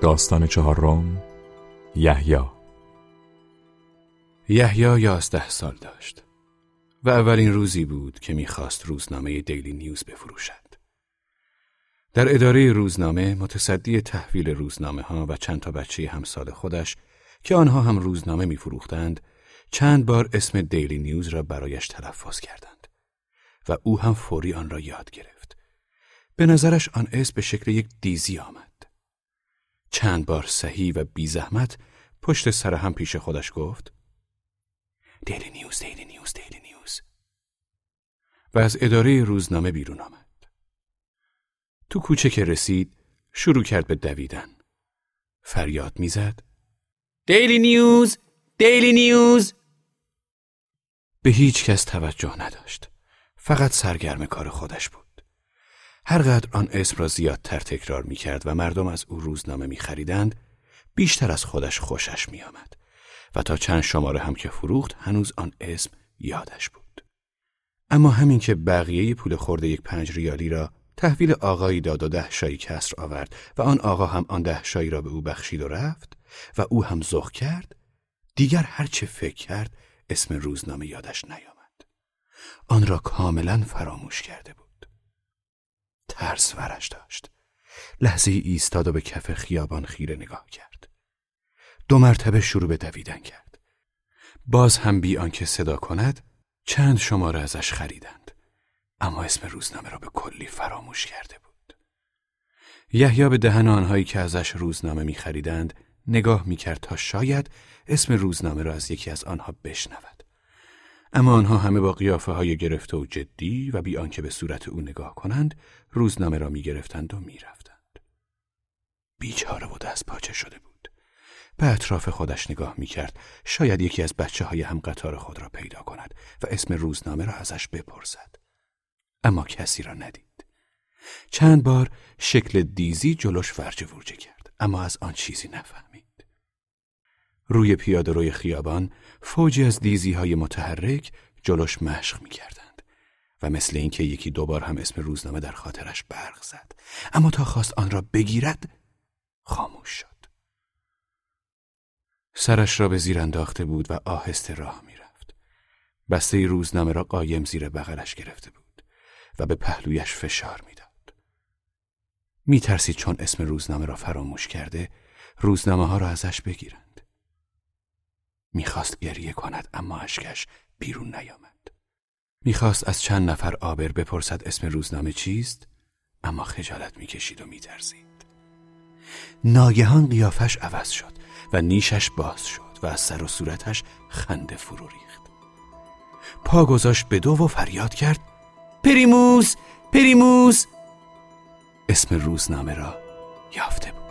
داستان چهارم یحیی یحیی یازده سال داشت و اولین روزی بود که می‌خواست روزنامه دیلی نیوز بفروشد. در اداره روزنامه متصدی تحویل روزنامه ها و چند تا بچه همسال خودش که آنها هم روزنامه میفروختند چند بار اسم دیلی نیوز را برایش تلفظ کردند و او هم فوری آن را یاد گرفت. به نظرش آن اسم به شکل یک دیزی آمد. چند بار صحیح و بی زحمت پشت سر هم پیش خودش گفت Daily News Daily News Daily News. و از اداره روزنامه بیرون آمد. تو کوچه که رسید شروع کرد به دویدن. فریاد می‌زد Daily News Daily News. به هیچ کس توجه نداشت. فقط سرگرم کار خودش بود. هرقدر آن اسم را زیادتر تکرار می کرد و مردم از او روزنامه می خریدند بیشتر از خودش خوشش می آمد و تا چند شماره هم که فروخت هنوز آن اسم یادش بود. اما همین که بقیه پول خورده یک پنج ریالی را تحویل آقایی داد و ده شایی کسر آورد و آن آقا هم آن ده شایی را به او بخشید و رفت و او هم زخ کرد دیگر هر چه فکر کرد اسم روزنامه یادش نیامد. آن را کاملا فراموش کرده بود. ترس ورش داشت. لحظه ایستاد و به کف خیابان خیره نگاه کرد. دو مرتبه شروع به دویدن کرد. باز هم بی آنکه صدا کند چند شماره ازش خریدند. اما اسم روزنامه را به کلی فراموش کرده بود. یحیی به دهن آنهایی که ازش روزنامه می خریدند نگاه می کرد تا شاید اسم روزنامه را از یکی از آنها بشنود. اما آنها همه با قیافه های گرفته و جدی و بی آنکه به صورت او نگاه کنند روزنامه را می گرفتند و می رفتند. بیچاره و دست پاچه شده بود. به اطراف خودش نگاه می کرد شاید یکی از بچه های هم قطار خود را پیدا کند و اسم روزنامه را ازش بپرسد. اما کسی را ندید. چند بار شکل دیزی جلوش ورجه ورجه کرد اما از آن چیزی نفهمید. روی پیاده روی خیابان فوجی از دیزی های متحرک جلوش مشق می کردند و مثل اینکه یکی دوبار هم اسم روزنامه در خاطرش برق زد اما تا خواست آن را بگیرد خاموش شد سرش را به زیر انداخته بود و آهسته راه می‌رفت. بسته روزنامه را قایم زیر بغلش گرفته بود و به پهلویش فشار می‌داد. میترسید چون اسم روزنامه را فراموش کرده روزنامه ها را ازش بگیرند. می‌خواست گریه کند اما اشکش بیرون نیامد. می‌خواست از چند نفر آبر بپرسد اسم روزنامه چیست اما خجالت می‌کشید و میترسید. ناگهان قیافش عوض شد و نیشش باز شد و از سر و صورتش خنده فرو ریخت. پا گذاشت به دو و فریاد کرد پریموس پریموس اسم روزنامه را یافته بود.